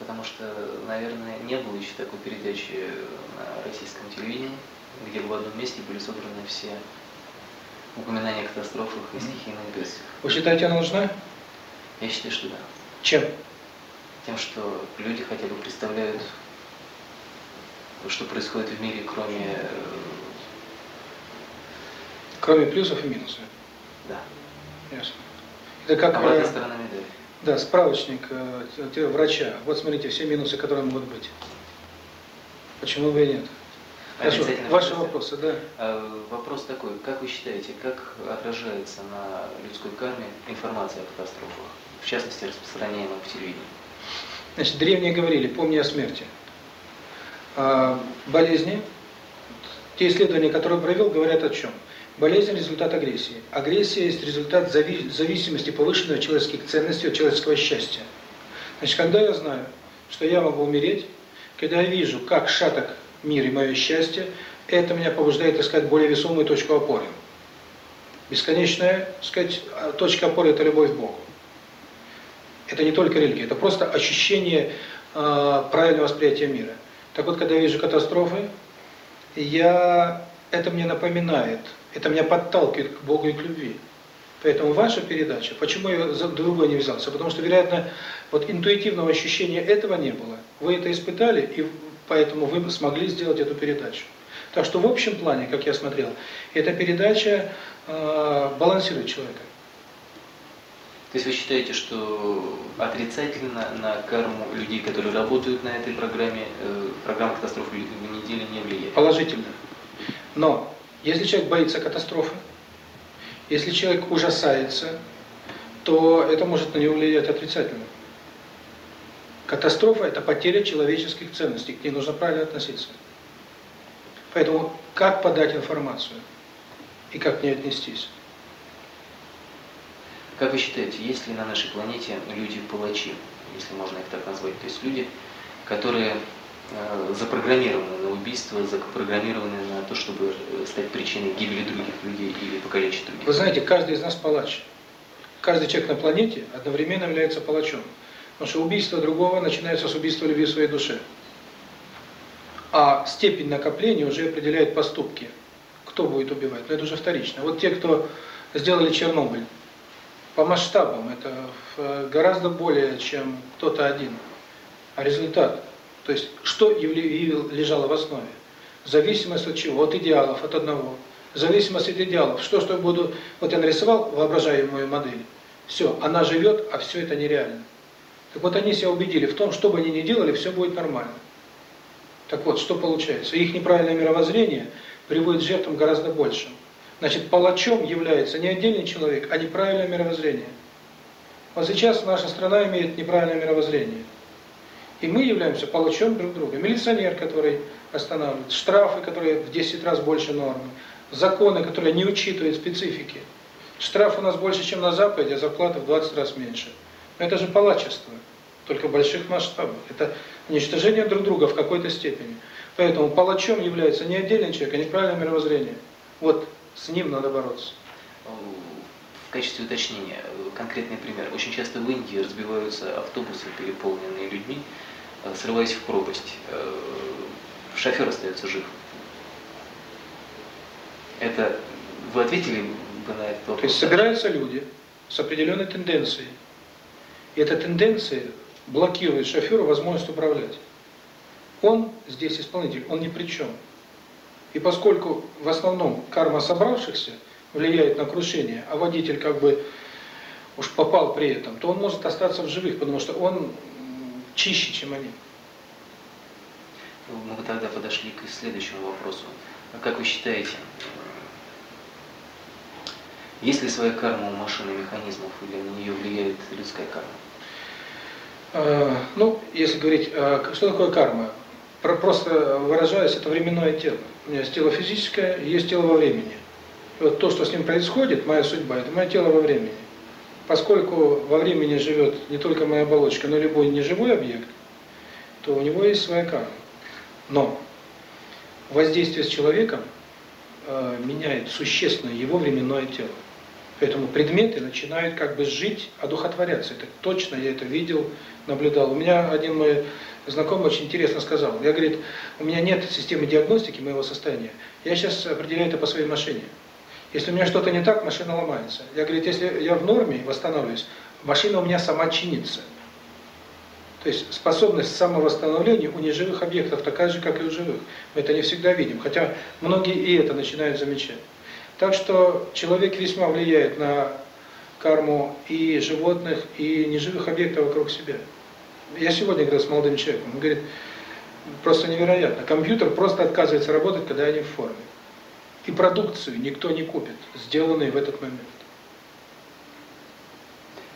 потому что, наверное, не было еще такой передачи на российском телевидении, где в одном месте были собраны все упоминания о катастрофах и стихийных бедствиях. Вы считаете, она нужна? Я считаю, что да. Чем? Тем, что люди хотя бы представляют, что происходит в мире, кроме... Э, кроме плюсов и минусов? Да. Ясно. Это как... Обратная э, сторона медали. Да, справочник э, врача. Вот смотрите, все минусы, которые могут быть. Почему бы и нет? А, Хорошо, ваши вопросы, да. А, вопрос такой, как вы считаете, как отражается на людской карме информация о катастрофах, в частности, распространяемая в телевидении? Значит, древние говорили, помни о смерти. А болезни, те исследования, которые провел, говорят о чем? Болезнь – результат агрессии. Агрессия есть результат зависимости повышенного человеческих ценностей от человеческого счастья. Значит, когда я знаю, что я могу умереть, когда я вижу, как шаток мир и мое счастье, это меня побуждает искать более весомую точку опоры. Бесконечная, сказать, точка опоры – это любовь к Богу. Это не только религия, это просто ощущение э, правильного восприятия мира. Так вот, когда я вижу катастрофы, я это мне напоминает – это меня подталкивает к Богу и к любви. Поэтому ваша передача, почему я за другой не взялся? Потому что, вероятно, вот интуитивного ощущения этого не было. Вы это испытали, и поэтому вы смогли сделать эту передачу. Так что в общем плане, как я смотрел, эта передача э, балансирует человека. То есть вы считаете, что отрицательно на карму людей, которые работают на этой программе, э, программа катастрофы неделю не влияет? Положительно. Но если человек боится катастрофы, если человек ужасается, то это может на него влиять отрицательно. Катастрофа – это потеря человеческих ценностей, к ней нужно правильно относиться. Поэтому как подать информацию и как к ней отнестись? Как вы считаете, есть ли на нашей планете люди-палачи, если можно их так назвать, то есть люди, которые запрограммированы на убийство, запрограммированы на то, чтобы стать причиной гибели других людей или покалечить других. Вы знаете, каждый из нас палач. Каждый человек на планете одновременно является палачом. Потому что убийство другого начинается с убийства любви своей душе. А степень накопления уже определяет поступки. Кто будет убивать? Но это уже вторично. Вот те, кто сделали Чернобыль, по масштабам это э, гораздо более, чем кто-то один. А результат – то есть, что лежало в основе? Зависимость от чего? От идеалов, от одного. Зависимость от идеалов. Что, что я буду... Вот я нарисовал воображаемую модель. Все, она живет, а все это нереально. Так вот, они себя убедили в том, что бы они ни делали, все будет нормально. Так вот, что получается? Их неправильное мировоззрение приводит к жертвам гораздо большим. Значит, палачом является не отдельный человек, а неправильное мировоззрение. Вот сейчас наша страна имеет неправильное мировоззрение – и мы являемся палачом друг друга. Милиционер, который останавливает, штрафы, которые в 10 раз больше нормы, законы, которые не учитывают специфики. Штраф у нас больше, чем на Западе, а зарплата в 20 раз меньше. Но это же палачество, только больших масштабов. Это уничтожение друг друга в какой-то степени. Поэтому палачом является не отдельный человек, а неправильное мировоззрение. Вот с ним надо бороться в качестве уточнения конкретный пример. Очень часто в Индии разбиваются автобусы, переполненные людьми, э, срываясь в пропасть. Э, шофер остается жив. Это вы ответили на этот вопрос? То есть собираются люди с определенной тенденцией. И эта тенденция блокирует шоферу возможность управлять. Он здесь исполнитель, он ни при чем. И поскольку в основном карма собравшихся – влияет на крушение, а водитель как бы уж попал при этом, то он может остаться в живых, потому что он чище, чем они. Ну, мы бы тогда подошли к следующему вопросу. А как вы считаете, есть ли своя карма у машины механизмов или на нее влияет людская карма? Э, ну, если говорить, э, что такое карма? Про, просто выражаясь, это временное тело. У меня есть тело физическое, есть тело во времени вот то, что с ним происходит, моя судьба, это мое тело во времени. Поскольку во времени живет не только моя оболочка, но любой неживой объект, то у него есть своя карма. Но воздействие с человеком э, меняет существенно его временное тело. Поэтому предметы начинают как бы жить, одухотворяться. Это точно, я это видел, наблюдал. У меня один мой знакомый очень интересно сказал. Я, говорит, у меня нет системы диагностики моего состояния. Я сейчас определяю это по своей машине. Если у меня что-то не так, машина ломается. Я говорю, если я в норме, восстанавливаюсь, машина у меня сама чинится. То есть способность самовосстановления у неживых объектов такая же, как и у живых. Мы это не всегда видим, хотя многие и это начинают замечать. Так что человек весьма влияет на карму и животных, и неживых объектов вокруг себя. Я сегодня говорил с молодым человеком, он говорит, просто невероятно, компьютер просто отказывается работать, когда я не в форме. И продукцию никто не купит, сделанную в этот момент.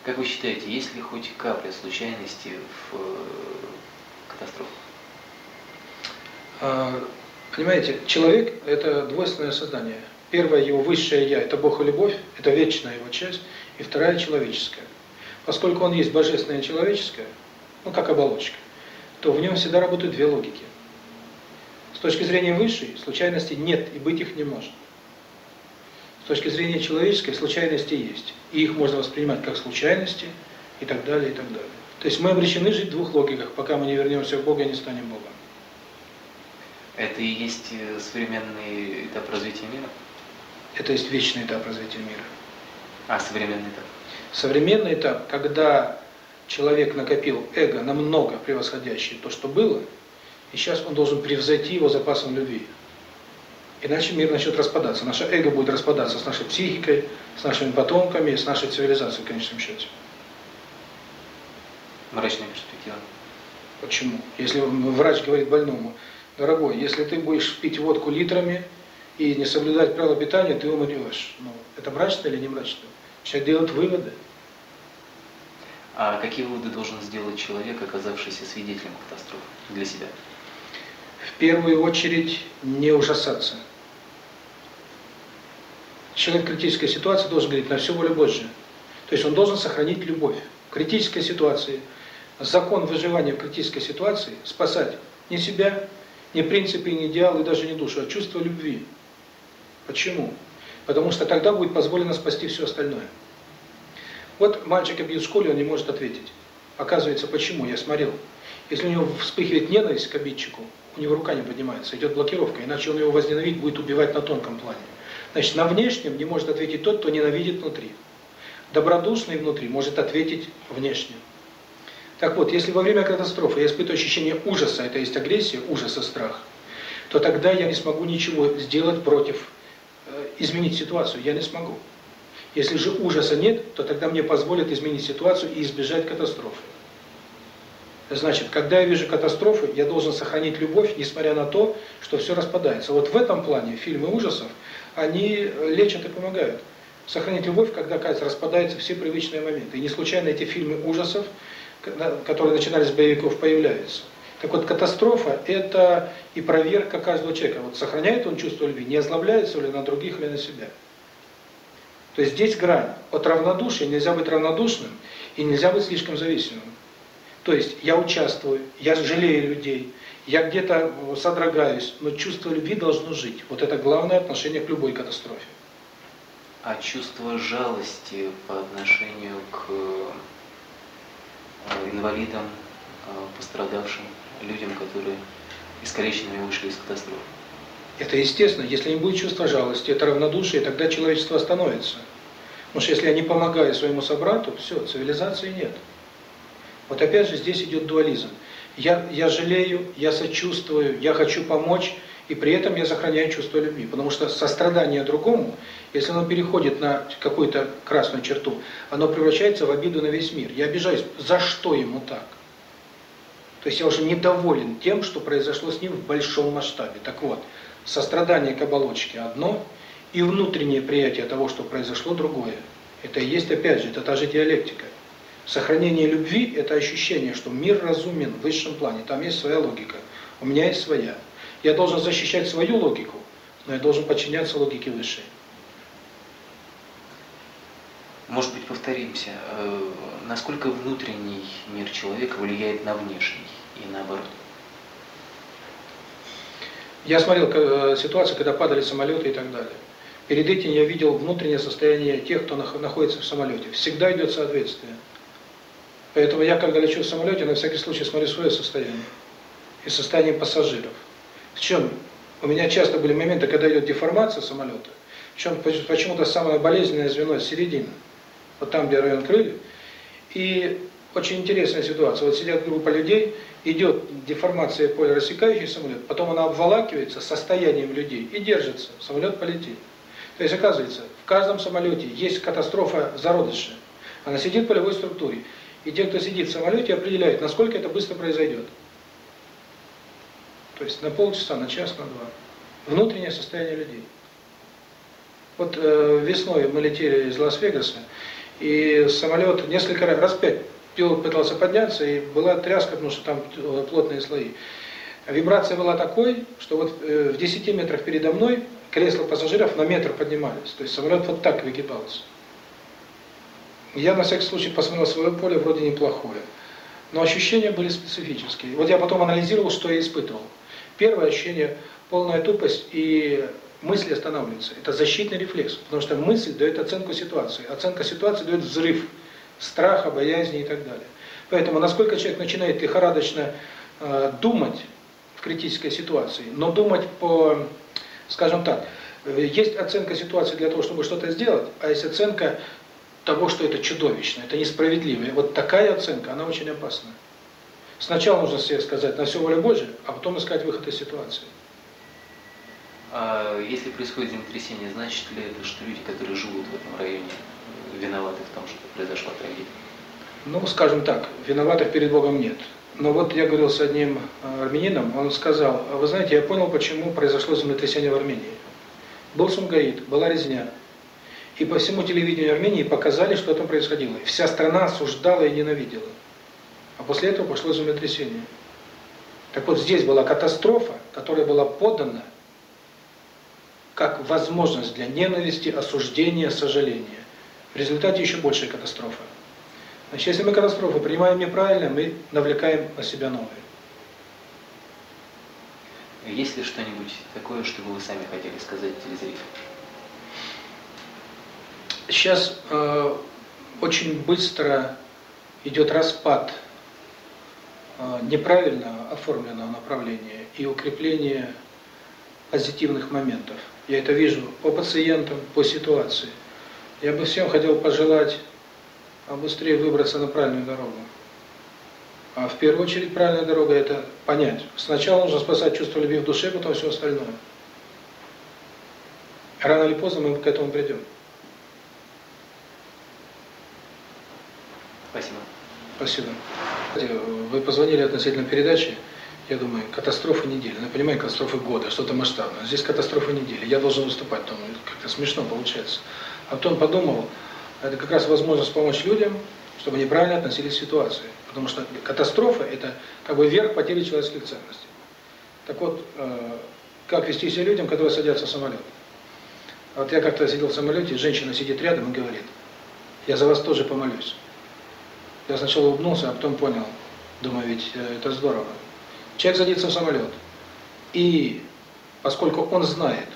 Как вы считаете, есть ли хоть капля случайности в э, катастрофах? А, понимаете, человек – это двойственное создание. Первое его высшее «я» – это Бог и любовь, это вечная его часть, и вторая – человеческая. Поскольку он есть божественное человеческое, ну как оболочка, то в нем всегда работают две логики – точки зрения высшей случайности нет и быть их не может. С точки зрения человеческой случайности есть. И их можно воспринимать как случайности и так далее, и так далее. То есть мы обречены жить в двух логиках, пока мы не вернемся к Богу и не станем Богом. Это и есть э, современный этап развития мира? Это есть вечный этап развития мира. А современный этап? Современный этап, когда человек накопил эго намного превосходящее то, что было – и сейчас он должен превзойти его запасом любви. Иначе мир начнет распадаться. Наше эго будет распадаться с нашей психикой, с нашими потомками, с нашей цивилизацией в конечном счете. Мрачная перспектива. Почему? Если врач говорит больному, дорогой, если ты будешь пить водку литрами и не соблюдать правила питания, ты умрешь. Ну, это мрачно или не мрачно? Человек делает выводы. А какие выводы должен сделать человек, оказавшийся свидетелем катастрофы для себя? первую очередь не ужасаться. Человек в критической ситуации должен говорить на всю волю Божью. То есть он должен сохранить любовь. В критической ситуации, закон выживания в критической ситуации – спасать не себя, не принципы, не идеалы, даже не душу, а чувство любви. Почему? Потому что тогда будет позволено спасти все остальное. Вот мальчик бьют в школе, он не может ответить. Оказывается, почему? Я смотрел. Если у него вспыхивает ненависть к обидчику, у него рука не поднимается, идет блокировка, иначе он его возненавидит, будет убивать на тонком плане. Значит, на внешнем не может ответить тот, кто ненавидит внутри. Добродушный внутри может ответить внешним. Так вот, если во время катастрофы я испытываю ощущение ужаса, это есть агрессия, ужас и страх, то тогда я не смогу ничего сделать против, э, изменить ситуацию, я не смогу. Если же ужаса нет, то тогда мне позволят изменить ситуацию и избежать катастрофы. Значит, когда я вижу катастрофы, я должен сохранить любовь, несмотря на то, что все распадается. Вот в этом плане фильмы ужасов, они э, лечат и помогают. Сохранить любовь, когда, кажется, распадаются все привычные моменты. И не случайно эти фильмы ужасов, которые начинались с боевиков, появляются. Так вот, катастрофа – это и проверка каждого человека. Вот сохраняет он чувство любви, не озлобляется ли на других или на себя. То есть здесь грань. От равнодушия нельзя быть равнодушным и нельзя быть слишком зависимым. То есть я участвую, я жалею людей, я где-то э, содрогаюсь, но чувство любви должно жить. Вот это главное отношение к любой катастрофе. А чувство жалости по отношению к э, инвалидам, э, пострадавшим, людям, которые искалеченными вышли из катастрофы? Это естественно. Если не будет чувства жалости, это равнодушие, тогда человечество остановится. Потому что если я не помогаю своему собрату, все, цивилизации нет. Вот опять же здесь идет дуализм. Я, я жалею, я сочувствую, я хочу помочь, и при этом я сохраняю чувство любви. Потому что сострадание другому, если оно переходит на какую-то красную черту, оно превращается в обиду на весь мир. Я обижаюсь, за что ему так? То есть я уже недоволен тем, что произошло с ним в большом масштабе. Так вот, сострадание к оболочке одно, и внутреннее приятие того, что произошло, другое. Это и есть, опять же, это та же диалектика. Сохранение любви – это ощущение, что мир разумен в высшем плане, там есть своя логика, у меня есть своя. Я должен защищать свою логику, но я должен подчиняться логике высшей. Может быть, повторимся, э, насколько внутренний мир человека влияет на внешний и наоборот? Я смотрел э, ситуацию, когда падали самолеты и так далее. Перед этим я видел внутреннее состояние тех, кто находится в самолете. Всегда идет соответствие. Поэтому я, когда лечу в самолете, на всякий случай смотрю свое состояние и состояние пассажиров. В чем? У меня часто были моменты, когда идет деформация самолета. В чем почему-то самое болезненное звено – середина. Вот там, где район крыльев. И очень интересная ситуация. Вот сидят группа людей, идет деформация поля, рассекающий самолет, потом она обволакивается состоянием людей и держится, самолет полетит. То есть, оказывается, в каждом самолете есть катастрофа зародыша. Она сидит в полевой структуре. И те, кто сидит в самолете, определяют, насколько это быстро произойдет. То есть на полчаса, на час, на два. Внутреннее состояние людей. Вот э, весной мы летели из Лас-Вегаса, и самолет несколько раз, раз пять пилот пытался подняться, и была тряска, потому что там э, плотные слои. Вибрация была такой, что вот э, в 10 метрах передо мной кресла пассажиров на метр поднимались. То есть самолет вот так выгибался. Я на всякий случай посмотрел свое поле, вроде неплохое. Но ощущения были специфические. Вот я потом анализировал, что я испытывал. Первое ощущение – полная тупость и мысли останавливаются. Это защитный рефлекс, потому что мысль дает оценку ситуации. Оценка ситуации дает взрыв страха, боязни и так далее. Поэтому насколько человек начинает лихорадочно э, думать в критической ситуации, но думать по, скажем так, э, есть оценка ситуации для того, чтобы что-то сделать, а есть оценка того, что это чудовищно, это несправедливо. И вот такая оценка, она очень опасна. Сначала нужно себе сказать на все воля Божия, а потом искать выход из ситуации. А если происходит землетрясение, значит ли это, что люди, которые живут в этом районе, виноваты в том, что произошла трагедия? Ну, скажем так, виноватых перед Богом нет. Но вот я говорил с одним э, армянином, он сказал, «А вы знаете, я понял, почему произошло землетрясение в Армении. Был Сумгаид, была резня, и по всему телевидению Армении показали, что там происходило. Вся страна осуждала и ненавидела. А после этого пошло землетрясение. Так вот, здесь была катастрофа, которая была подана как возможность для ненависти, осуждения, сожаления. В результате еще большая катастрофа. Значит, если мы катастрофу принимаем неправильно, мы навлекаем на себя новые. Есть ли что-нибудь такое, что вы сами хотели сказать телезрителям? сейчас э, очень быстро идет распад э, неправильно оформленного направления и укрепление позитивных моментов. Я это вижу по пациентам, по ситуации. Я бы всем хотел пожелать э, быстрее выбраться на правильную дорогу. А в первую очередь правильная дорога – это понять. Сначала нужно спасать чувство любви в душе, потом все остальное. Рано или поздно мы к этому придем. спасибо. Э, вы позвонили относительно передачи. Я думаю, катастрофы недели. Ну, понимаю, катастрофы года, что-то масштабное. Здесь катастрофы недели. Я должен выступать, думаю, как-то смешно получается. А потом подумал, это как раз возможность помочь людям, чтобы они правильно относились к ситуации. Потому что катастрофа – это как бы верх потери человеческих ценностей. Так вот, э, как вести себя людям, которые садятся в самолет? А вот я как-то сидел в самолете, женщина сидит рядом и говорит, я за вас тоже помолюсь. Я сначала улыбнулся, а потом понял. Думаю, ведь э, это здорово. Человек садится в самолет. И поскольку он знает,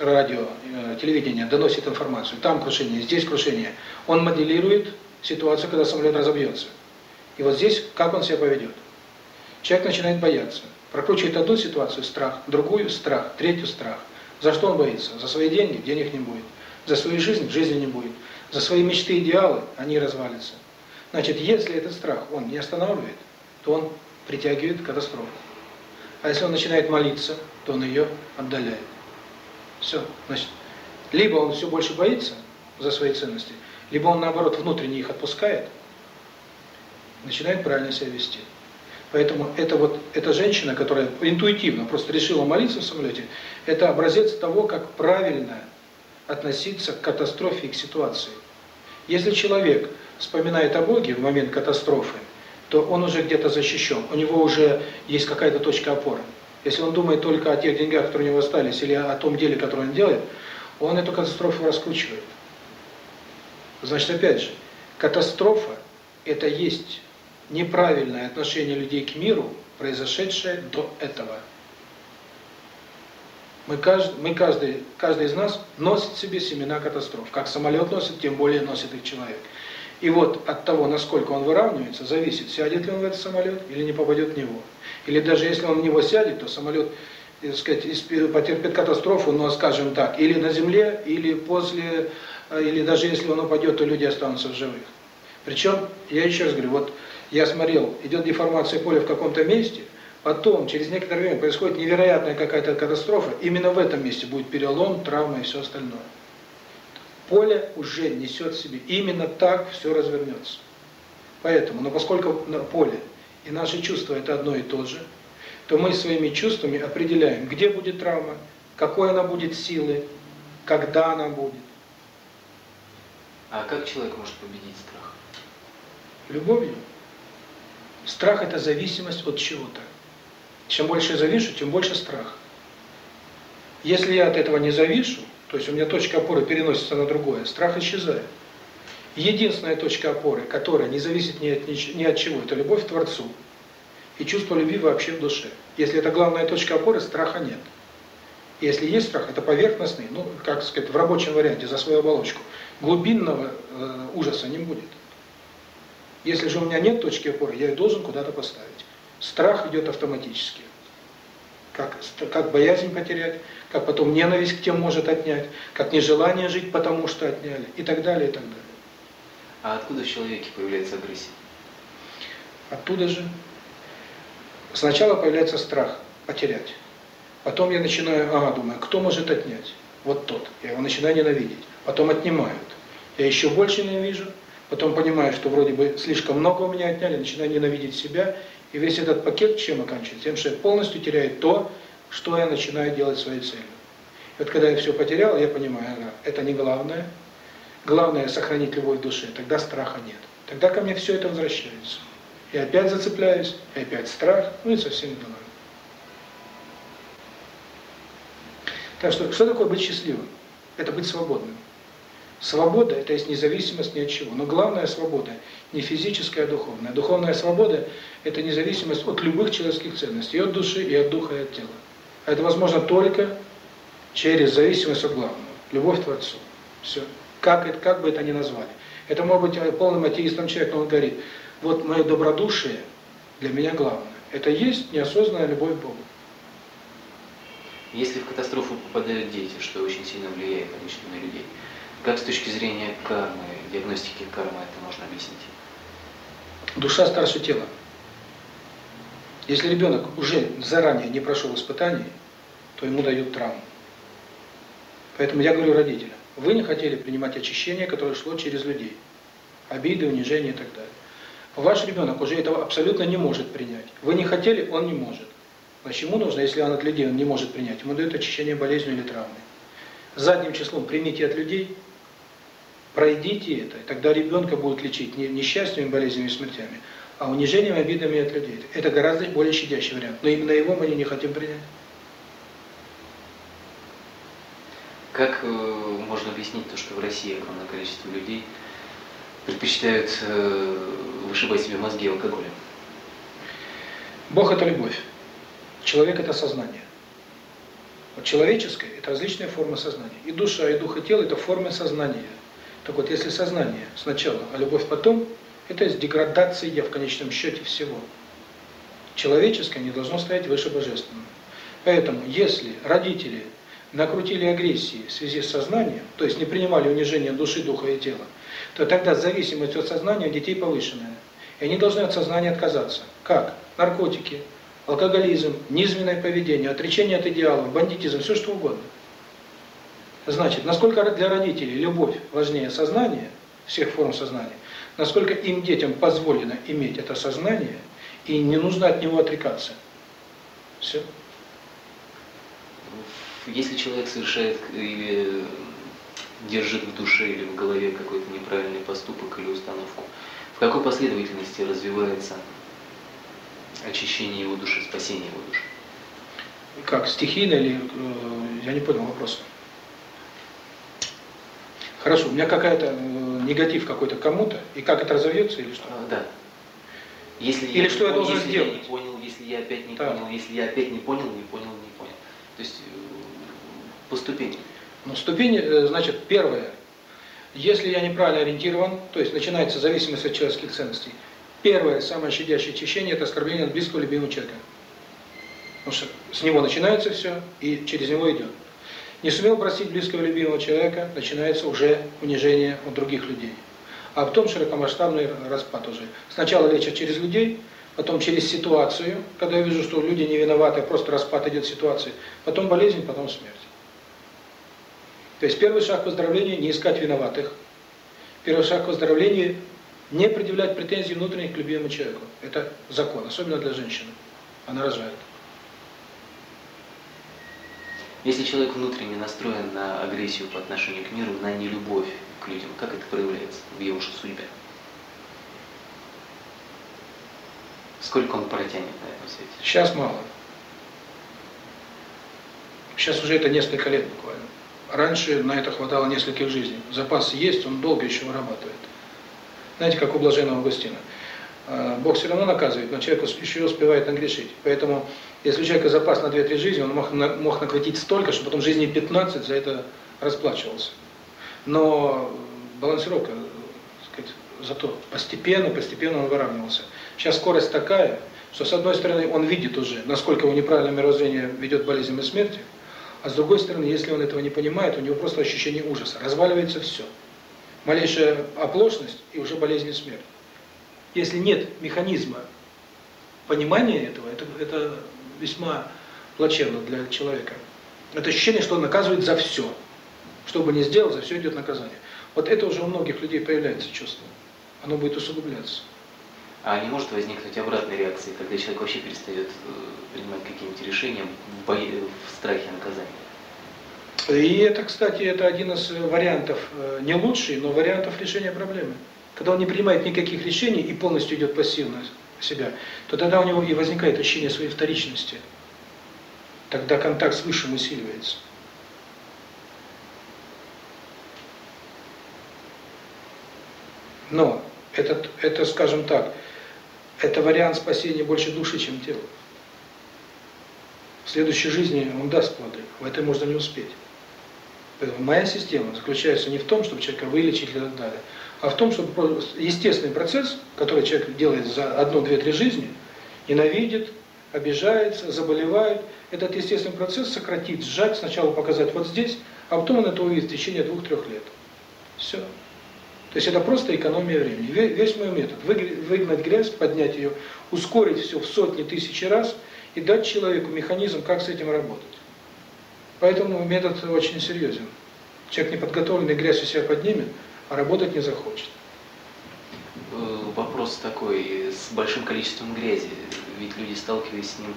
радио, э, телевидение доносит информацию, там крушение, здесь крушение, он моделирует ситуацию, когда самолет разобьется. И вот здесь, как он себя поведет. Человек начинает бояться. Прокручивает одну ситуацию – страх, другую – страх, третью – страх. За что он боится? За свои деньги – денег не будет. За свою жизнь – жизни не будет. За свои мечты, идеалы – они развалятся. Значит, если этот страх, он не останавливает, то он притягивает катастрофу. А если он начинает молиться, то он ее отдаляет. Все. Значит, либо он все больше боится за свои ценности, либо он, наоборот, внутренне их отпускает, начинает правильно себя вести. Поэтому это вот эта женщина, которая интуитивно просто решила молиться в самолете, это образец того, как правильно относиться к катастрофе и к ситуации. Если человек вспоминает о Боге в момент катастрофы, то он уже где-то защищен, у него уже есть какая-то точка опоры. Если он думает только о тех деньгах, которые у него остались, или о том деле, которое он делает, он эту катастрофу раскручивает. Значит, опять же, катастрофа – это есть неправильное отношение людей к миру, произошедшее до этого. Мы каждый, мы каждый, каждый из нас носит себе семена катастроф. Как самолет носит, тем более носит их человек. И вот от того, насколько он выравнивается, зависит, сядет ли он в этот самолет или не попадет в него. Или даже если он в него сядет, то самолет э, так сказать, э, потерпит катастрофу, но, скажем так, или на земле, или после, э, или даже если он упадет, то люди останутся в живых. Причем, я еще раз говорю, вот я смотрел, идет деформация поля в каком-то месте, потом, через некоторое время, происходит невероятная какая-то катастрофа, именно в этом месте будет перелом, травма и все остальное поле уже несет в себе. Именно так все развернется. Поэтому, но поскольку на поле и наши чувства это одно и то же, то мы своими чувствами определяем, где будет травма, какой она будет силы, когда она будет. А как человек может победить страх? Любовью. Страх – это зависимость от чего-то. Чем больше завишу, тем больше страх. Если я от этого не завишу, то есть у меня точка опоры переносится на другое. Страх исчезает. Единственная точка опоры, которая не зависит ни от, ни от чего, это любовь к Творцу и чувство любви вообще в душе. Если это главная точка опоры, страха нет. Если есть страх, это поверхностный, ну, как сказать, в рабочем варианте, за свою оболочку. Глубинного э, ужаса не будет. Если же у меня нет точки опоры, я ее должен куда-то поставить. Страх идет автоматически. Как, как боязнь потерять, как потом ненависть к тем может отнять, как нежелание жить, потому что отняли, и так далее, и так далее. А откуда в человеке появляется агрессия? Оттуда же. Сначала появляется страх потерять. Потом я начинаю, ага, думаю, кто может отнять? Вот тот. Я его начинаю ненавидеть. Потом отнимают. Я еще больше ненавижу. Потом понимаю, что вроде бы слишком много у меня отняли, начинаю ненавидеть себя. И весь этот пакет чем оканчивается? Тем, что я полностью теряю то, что что я начинаю делать своей целью. И вот когда я все потерял, я понимаю, ага, это не главное. Главное – сохранить любовь в душе, тогда страха нет. Тогда ко мне все это возвращается. И опять зацепляюсь, и опять страх, ну и совсем не думаю. Так что, что такое быть счастливым? Это быть свободным. Свобода – это есть независимость ни от чего. Но главная свобода – не физическая, а духовная. Духовная свобода – это независимость от любых человеческих ценностей, и от души, и от духа, и от тела. Это возможно только через зависимость от главного. Любовь к Творцу. Все. Как, это, как бы это ни назвали. Это может быть полным атеистом человек, но он говорит, вот мое добродушие для меня главное. Это есть неосознанная любовь к Богу. Если в катастрофу попадают дети, что очень сильно влияет, конечно, на людей, как с точки зрения кармы, диагностики кармы это можно объяснить? Душа старше тела. Если ребенок уже заранее не прошел испытание, то ему дают травму. Поэтому я говорю родителям, вы не хотели принимать очищение, которое шло через людей. Обиды, унижения и так далее. Ваш ребенок уже этого абсолютно не может принять. Вы не хотели, он не может. Значит, ему нужно, если он от людей он не может принять, ему дают очищение болезни или травмы. Задним числом примите от людей, пройдите это, и тогда ребенка будут лечить не несчастьями, болезнями и смертями, а унижением, обидами от людей. Это гораздо более щадящий вариант. Ну Но именно его мы не хотим принять. Как э, можно объяснить то, что в России огромное количество людей предпочитают э, вышибать себе мозги алкоголем? Бог – это любовь. Человек – это сознание. Вот человеческое – это различные формы сознания. И душа, и дух, и тело – это формы сознания. Так вот, если сознание сначала, а любовь потом – это есть деградация я в конечном счете всего. Человеческое не должно стоять выше божественного. Поэтому, если родители накрутили агрессии в связи с сознанием, то есть не принимали унижение души, духа и тела, то тогда зависимость от сознания у детей повышенная. И они должны от сознания отказаться. Как? Наркотики, алкоголизм, низменное поведение, отречение от идеалов, бандитизм, все что угодно. Значит, насколько для родителей любовь важнее сознания, всех форм сознания, насколько им детям позволено иметь это сознание, и не нужно от него отрекаться. Все. Ну, если человек совершает э, или э, держит в душе или в голове какой-то неправильный поступок или установку, в какой последовательности развивается очищение его души, спасение его души? Как, стихийно или... Э, я не понял вопроса. Хорошо, у меня какая-то негатив какой-то кому-то, и как это разовьется или что? А, да. Если или я что я должен сделать? Я понял, если я опять не да. понял, если я опять не понял, не понял, не понял. То есть э, по ступени. Ну, ступени, э, значит, первое. Если я неправильно ориентирован, то есть начинается зависимость от человеческих ценностей. Первое, самое щадящее течение – это оскорбление от близкого любимого человека. Потому что с него начинается все и через него идет. Не сумел просить близкого любимого человека, начинается уже унижение у других людей. А потом широкомасштабный распад уже. Сначала лечат через людей, потом через ситуацию, когда я вижу, что люди не виноваты, просто распад идет ситуации, потом болезнь, потом смерть. То есть первый шаг выздоровления – не искать виноватых. Первый шаг выздоровления – не предъявлять претензий внутренних к любимому человеку. Это закон, особенно для женщины. Она рожает. Если человек внутренне настроен на агрессию по отношению к миру, на не любовь к людям, как это проявляется в его же судьбе? Сколько он протянет на этом свете? Сейчас мало. Сейчас уже это несколько лет буквально. Раньше на это хватало нескольких жизней. Запас есть, он долго еще вырабатывает. Знаете, как у Блаженного Августина – Бог все равно наказывает, но человек еще успевает нагрешить. Поэтому, если у человека запас на 2-3 жизни, он мог, мог накрутить столько, что потом жизни 15 за это расплачивался. Но балансировка, сказать, зато постепенно, постепенно он выравнивался. Сейчас скорость такая, что с одной стороны он видит уже, насколько его неправильное мировоззрение ведет к болезням и смерти, а с другой стороны, если он этого не понимает, у него просто ощущение ужаса, разваливается все. Малейшая оплошность и уже болезнь и смерть если нет механизма понимания этого, это, это весьма плачевно для человека. Это ощущение, что он наказывает за все. чтобы не сделал, за все идет наказание. Вот это уже у многих людей появляется чувство. Оно будет усугубляться. А не может возникнуть обратной реакции, когда человек вообще перестает э, принимать какие-нибудь решения в, в страхе наказания? И это, кстати, это один из вариантов, э, не лучший, но вариантов решения проблемы. Когда он не принимает никаких решений и полностью идет пассивно себя, то тогда у него и возникает ощущение своей вторичности. Тогда контакт с Высшим усиливается. Но этот, это, скажем так, это вариант спасения больше души, чем тела. В следующей жизни он даст плоды, в этой можно не успеть. Моя система заключается не в том, чтобы человека вылечить и так далее, а в том, чтобы естественный процесс, который человек делает за одну-две-три жизни, ненавидит, обижается, заболевает, этот естественный процесс сократить, сжать, сначала показать вот здесь, а потом он это увидит в течение двух-трех лет. Все. То есть это просто экономия времени. Весь мой метод – выгнать грязь, поднять ее, ускорить все в сотни тысячи раз и дать человеку механизм, как с этим работать. Поэтому метод очень серьезен. Человек неподготовленный грязь у себя поднимет, а работать не захочет. Э, вопрос такой, с большим количеством грязи, ведь люди, сталкиваясь с ним,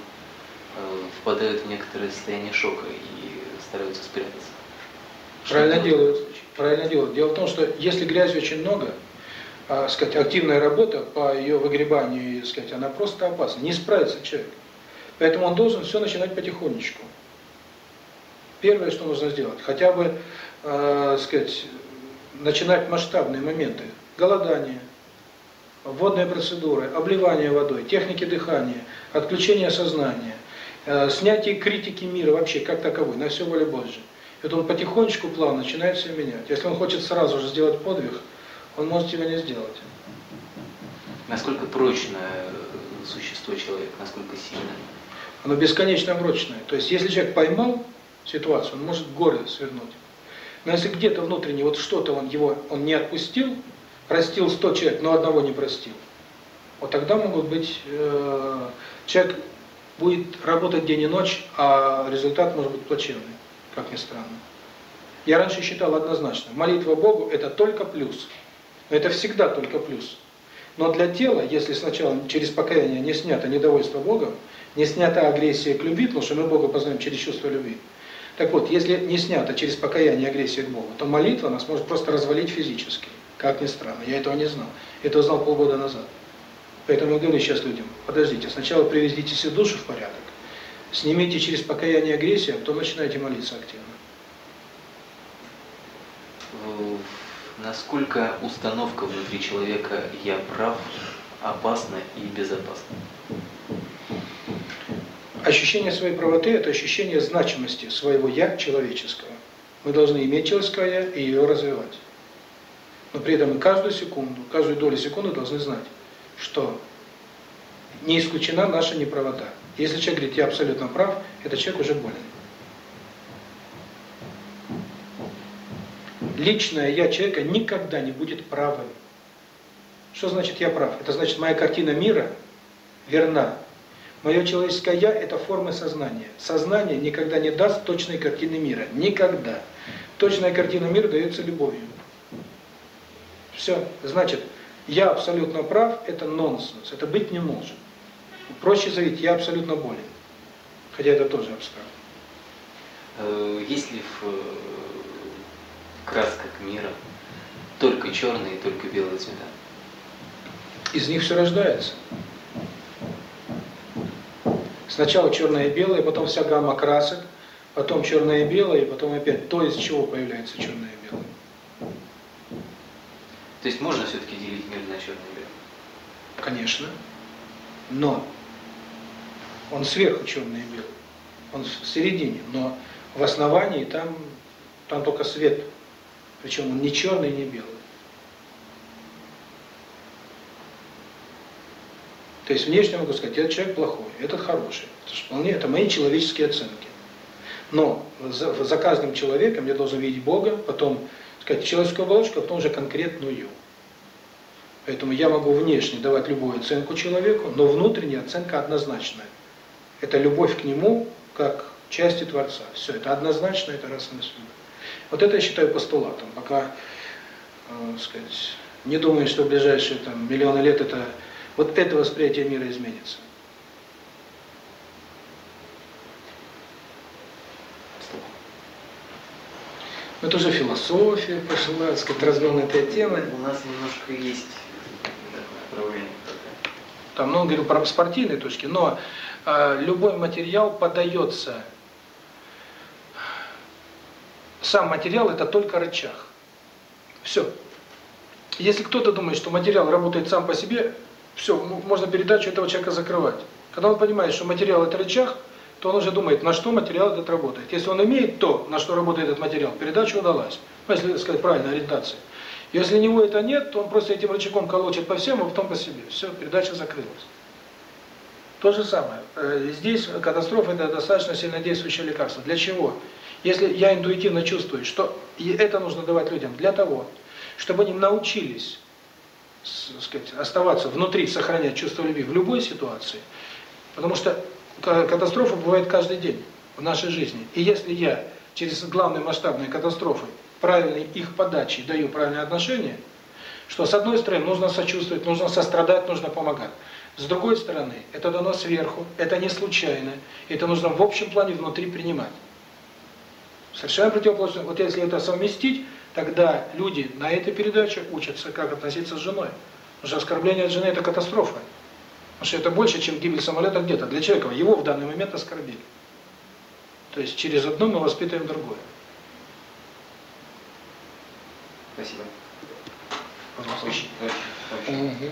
э, впадают в некоторое состояние шока и стараются спрятаться. Правильно делают. Правильно делают. Дело в том, что если грязи очень много, а, сказать, активная работа по ее выгребанию, сказать, она просто опасна. Не справится человек. Поэтому он должен все начинать потихонечку. Первое, что нужно сделать, хотя бы, э, сказать, начинать масштабные моменты. Голодание, водные процедуры, обливание водой, техники дыхания, отключение сознания, э, снятие критики мира вообще как таковой, на все воле больше. Это он потихонечку план начинает все менять. Если он хочет сразу же сделать подвиг, он может его не сделать. Насколько прочно э, существо человек, насколько сильно? Оно бесконечно прочное. То есть, если человек поймал ситуацию, он может горы свернуть. Но если где-то внутренне вот что-то он его он не отпустил, простил 100 человек, но одного не простил, вот тогда могут быть... Э, человек будет работать день и ночь, а результат может быть плачевный, как ни странно. Я раньше считал однозначно, молитва Богу – это только плюс. Это всегда только плюс. Но для тела, если сначала через покаяние не снято недовольство Богом, не снята агрессия к любви, потому что мы Бога познаем через чувство любви – так вот, если не снято через покаяние агрессии к Богу, то молитва нас может просто развалить физически. Как ни странно, я этого не знал. Это узнал полгода назад. Поэтому я говорю сейчас людям, подождите, сначала приведите себе душу в порядок, снимите через покаяние агрессию, а потом начинайте молиться активно. Э, насколько установка внутри человека «я прав» опасна и безопасна? Ощущение своей правоты – это ощущение значимости своего «я» человеческого. Мы должны иметь человеческое и ее развивать. Но при этом мы каждую секунду, каждую долю секунды должны знать, что не исключена наша неправота. Если человек говорит, я абсолютно прав, этот человек уже болен. Личное «я» человека никогда не будет правым. Что значит «я прав»? Это значит, моя картина мира верна. Мое человеческое «я» – это форма сознания. Сознание никогда не даст точной картины мира. Никогда. Точная картина мира дается любовью. Все. Значит, «я абсолютно прав» – это нонсенс. Это быть не может. Проще заявить «я абсолютно болен». Хотя это тоже абстрактно. Э, есть ли в э, красках мира только черные и только белые цвета? Из них все рождается. Сначала черное и белое, потом вся гамма красок, потом черное и белое, и потом опять то, из чего появляется черное и белое. То есть можно все-таки делить мир на черное и белое? Конечно. Но он сверху черное и белое. Он в середине, но в основании там, там только свет. Причем он не черный, не белый. То есть внешне могу сказать, этот человек плохой, этот хороший. Это вполне, это мои человеческие оценки. Но за, за каждым человеком я должен видеть Бога, потом сказать человеческую оболочку, а потом уже конкретную. Поэтому я могу внешне давать любую оценку человеку, но внутренняя оценка однозначная. Это любовь к нему, как части Творца. Все, это однозначно, это раз и навсегда. Вот это я считаю постулатом. Пока, э, сказать, не думаю, что в ближайшие там, миллионы лет это вот это восприятие мира изменится. Но тоже философия пошла, так сказать, разгон этой темы. У нас немножко есть направление. Там, ну, говорю про спортивные точки, но э, любой материал подается. Сам материал – это только рычаг. Все. Если кто-то думает, что материал работает сам по себе, все, можно передачу этого человека закрывать. Когда он понимает, что материал – это рычаг, то он уже думает, на что материал этот работает. Если он имеет то, на что работает этот материал, передача удалась. Ну, если сказать правильно, ориентация. Если у него это нет, то он просто этим рычагом колочет по всем, а потом по себе. Все, передача закрылась. То же самое. Э, здесь катастрофа – это достаточно сильно действующее лекарство. Для чего? Если я интуитивно чувствую, что и это нужно давать людям для того, чтобы они научились сказать, оставаться внутри, сохранять чувство любви в любой ситуации, потому что катастрофа бывает каждый день в нашей жизни. И если я через главные масштабные катастрофы правильной их подачи даю правильное отношение, что с одной стороны нужно сочувствовать, нужно сострадать, нужно помогать. С другой стороны, это дано сверху, это не случайно, это нужно в общем плане внутри принимать. Совершенно противоположно. Вот если это совместить, когда люди на этой передаче учатся, как относиться с женой. Потому что оскорбление от жены – это катастрофа. Потому что это больше, чем гибель самолета где-то. Для человека его в данный момент оскорбили. То есть через одно мы воспитываем другое. Спасибо. Пожалуйста. Угу.